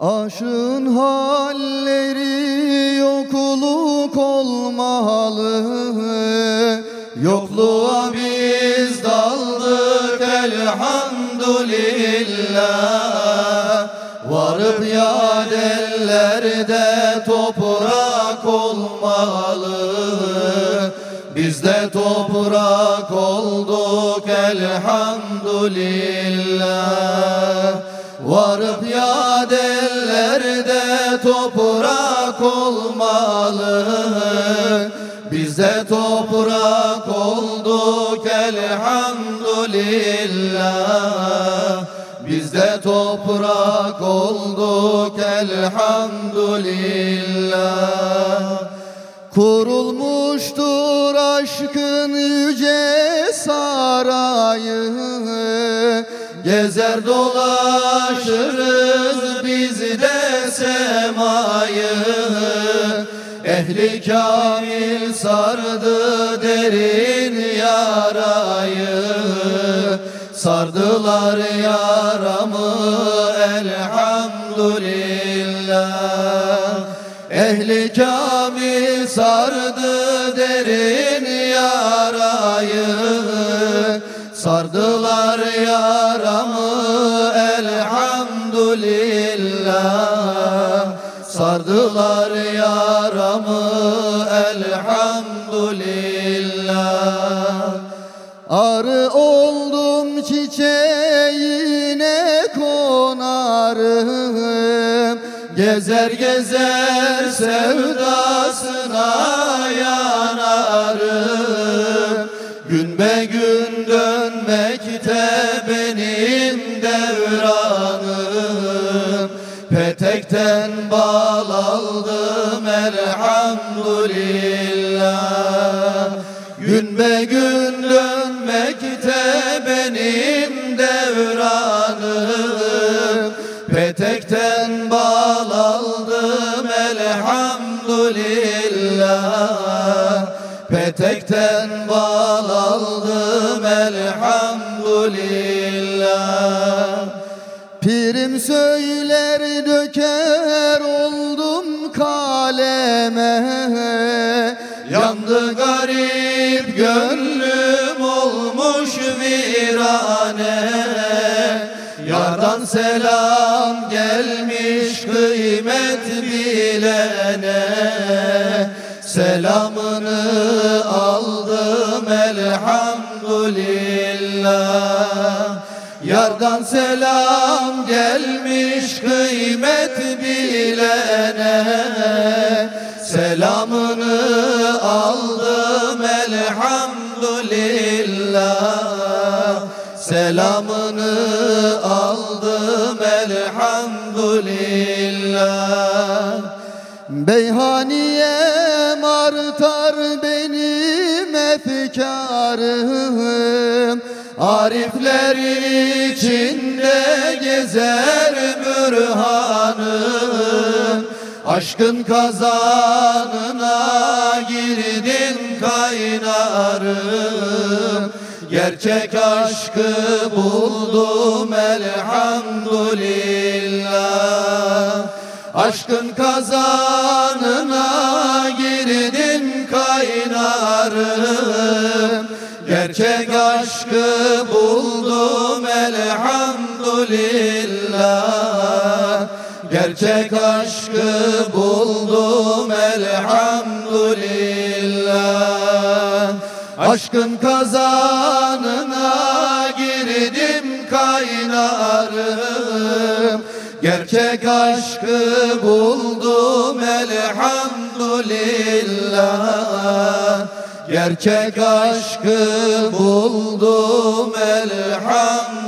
Aşın halleri yokluk olmalı. Yokluğa biz daldık elhamdülillah. Varıp yad toprak olmalı. Biz de toprak olduk elhamdülillah Varıp yad ellerde toprak olmalı. Biz de toprak olduk elhamdülillah. Biz de toprak olduk elhamdülillah. Kurulmuştur aşkın yüce sarayı Gezer dolaşırız biz de semayı. Ehli kamil sardı derin yarayı. Sardılar yaramı elhamdülillah. Ehli kamil sardı derin yarayı Sardılar yaramı elhamdülillah. Sardılar yaramı elhamdülillah. Arı oldum çiçeğine konarım. Gezer gezer sevdasına Petekten bal aldım elhamdülillah. Gün be gün dönmekte benim devranım. Petekten bal aldım elhamdülillah. Petekten bal aldım elhamdülillah Pirim söyler döker oldum kaleme. Yandı garip gönlüm olmuş virane. Yardan selam gelmiş kıymet bilene. Selamını Yardan selam gelmiş kıymet bilene. Selamını aldım elhamdülillah. Selamını aldım elhamdülillah. Beyhaniye benim efkarım Arifler içinde gezer bürhanım Aşkın kazanına girdin kaynarım Gerçek aşkı buldum elhamdülillah. Aşkın kazanına girdin kaynarım Gerçek aşkı buldum elhamdülillah. Gerçek aşkı buldum elhamdülillah. Aşkın kazanına girdim kaynarım. Gerçek aşkı buldum elhamdülillah Gerçek aşkı buldum elhamdülillah